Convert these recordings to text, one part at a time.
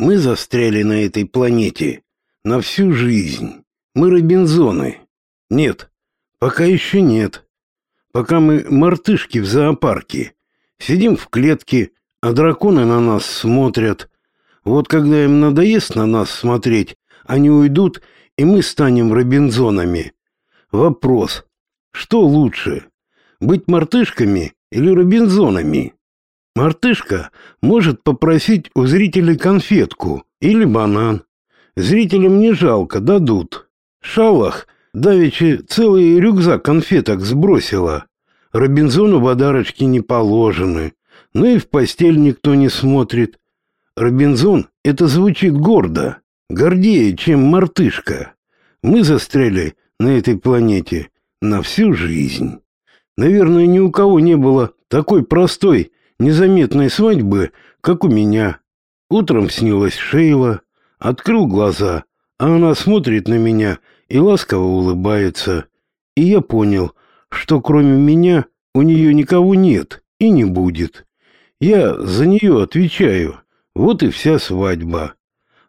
Мы застряли на этой планете на всю жизнь. Мы Робинзоны. Нет, пока еще нет. Пока мы мартышки в зоопарке. Сидим в клетке, а драконы на нас смотрят. Вот когда им надоест на нас смотреть, они уйдут, и мы станем Робинзонами. Вопрос, что лучше, быть мартышками или Робинзонами? Мартышка может попросить у зрителей конфетку или банан. Зрителям не жалко, дадут. Шалах давеча целый рюкзак конфеток сбросила. Робинзону подарочки не положены, но и в постель никто не смотрит. Робинзон — это звучит гордо, гордее, чем мартышка. Мы застряли на этой планете на всю жизнь. Наверное, ни у кого не было такой простой, незаметной свадьбы, как у меня. Утром снилась Шейла, открыл глаза, а она смотрит на меня и ласково улыбается. И я понял, что кроме меня у нее никого нет и не будет. Я за нее отвечаю. Вот и вся свадьба.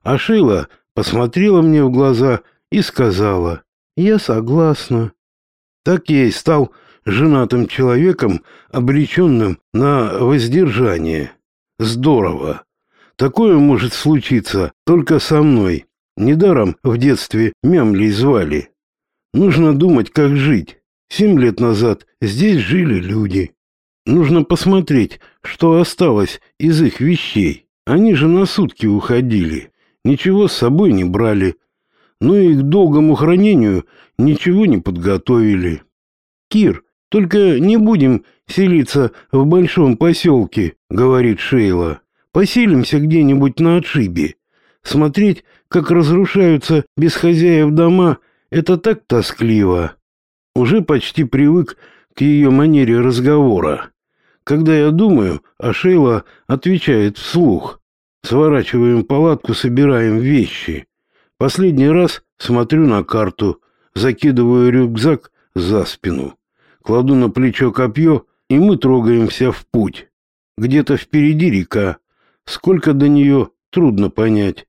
А Шейла посмотрела мне в глаза и сказала, «Я согласна». Так я и стал женатым человеком, обреченным на воздержание. Здорово. Такое может случиться только со мной. Недаром в детстве мямлей звали. Нужно думать, как жить. Семь лет назад здесь жили люди. Нужно посмотреть, что осталось из их вещей. Они же на сутки уходили. Ничего с собой не брали. Но и к долгому хранению ничего не подготовили. Кир, только не будем селиться в большом поселке, говорит Шейла. Поселимся где-нибудь на отшибе. Смотреть, как разрушаются без хозяев дома, это так тоскливо. Уже почти привык к ее манере разговора. Когда я думаю, а Шейла отвечает вслух. Сворачиваем палатку, собираем вещи. Последний раз смотрю на карту, закидываю рюкзак за спину кладу на плечо копье, и мы трогаемся в путь. Где-то впереди река. Сколько до нее, трудно понять.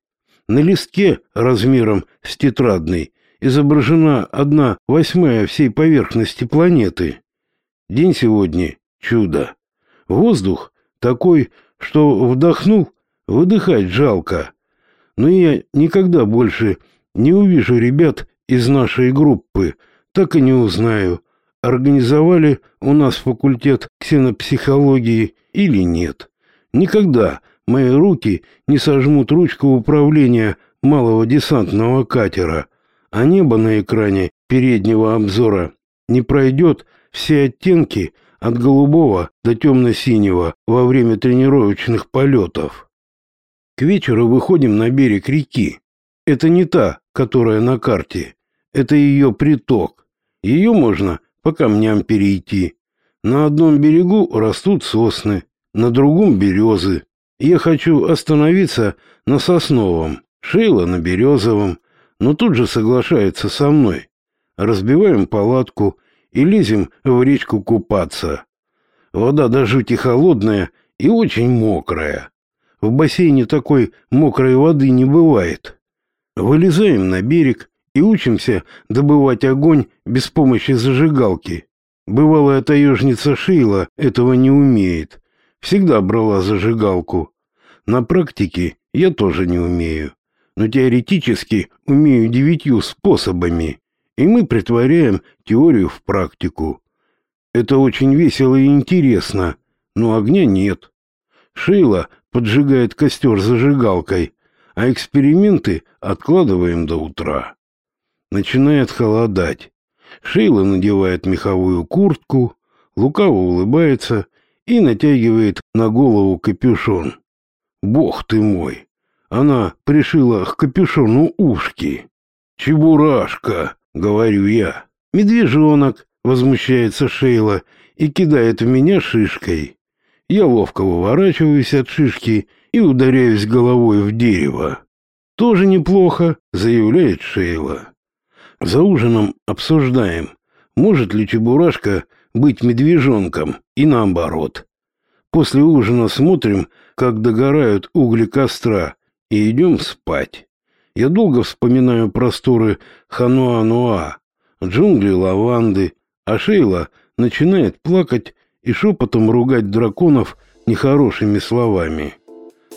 На листке размером с тетрадный изображена одна восьмая всей поверхности планеты. День сегодня — чудо. Воздух такой, что вдохнул, выдыхать жалко. Но я никогда больше не увижу ребят из нашей группы, так и не узнаю, организовали у нас факультет ксенопсихологии или нет. Никогда мои руки не сожмут ручку управления малого десантного катера, а небо на экране переднего обзора не пройдет все оттенки от голубого до темно-синего во время тренировочных полетов. К вечеру выходим на берег реки. Это не та, которая на карте. Это ее приток. Ее можно по камням перейти. На одном берегу растут сосны, на другом березы. Я хочу остановиться на сосновом, Шейла на березовом, но тут же соглашается со мной. Разбиваем палатку и лезем в речку купаться. Вода до жути холодная и очень мокрая. В бассейне такой мокрой воды не бывает. Вылезаем на берег и учимся добывать огонь без помощи зажигалки. Бывалая таежница Шейла этого не умеет. Всегда брала зажигалку. На практике я тоже не умею. Но теоретически умею девятью способами. И мы притворяем теорию в практику. Это очень весело и интересно, но огня нет. Шейла поджигает костер зажигалкой, а эксперименты откладываем до утра. Начинает холодать. Шейла надевает меховую куртку, лукаво улыбается и натягивает на голову капюшон. Бог ты мой! Она пришила к капюшону ушки. «Чебурашка!» — говорю я. «Медвежонок!» — возмущается Шейла и кидает в меня шишкой. Я ловко выворачиваюсь от шишки и ударяюсь головой в дерево. «Тоже неплохо», — заявляет Шейла. За ужином обсуждаем, может ли Чебурашка быть медвежонком и наоборот. После ужина смотрим, как догорают угли костра, и идем спать. Я долго вспоминаю просторы Хануа-Нуа, джунгли лаванды, а Шейла начинает плакать и шепотом ругать драконов нехорошими словами.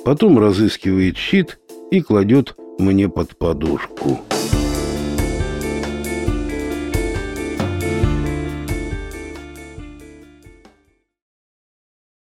Потом разыскивает щит и кладет мне под подушку.